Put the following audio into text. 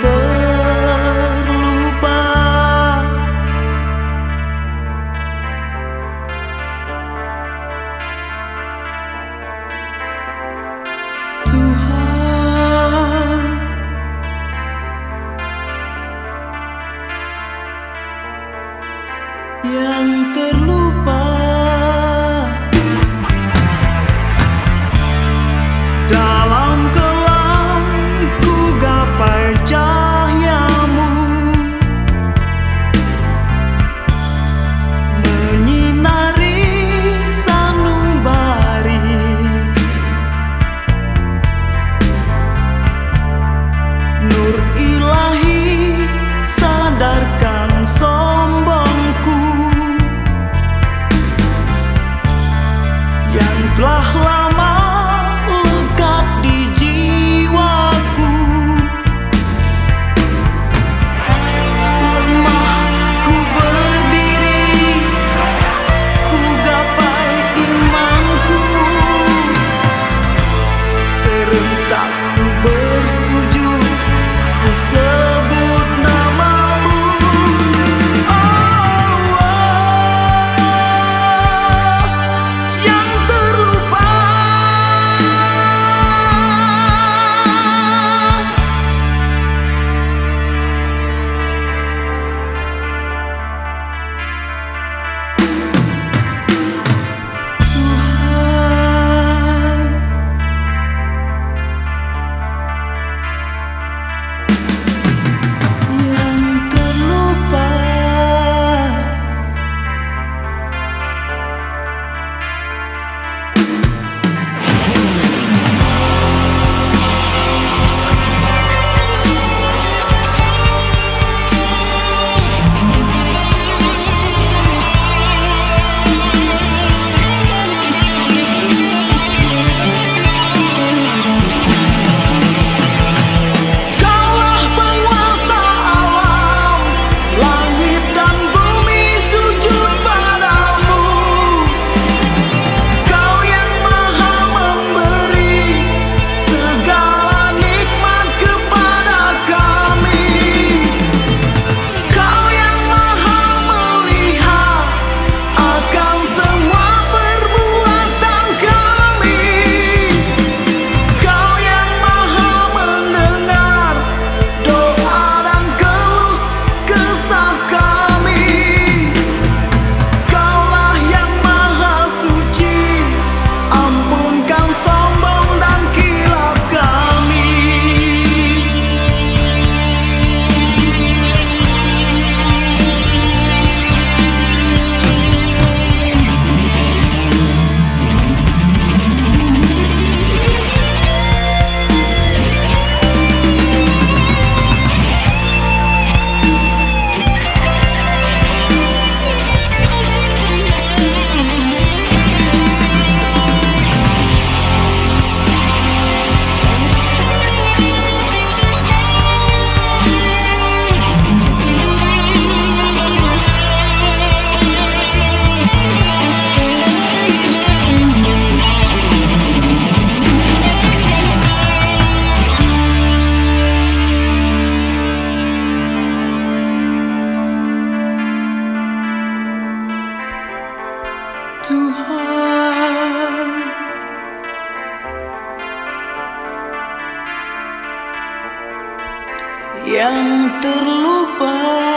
The. yang terlupa.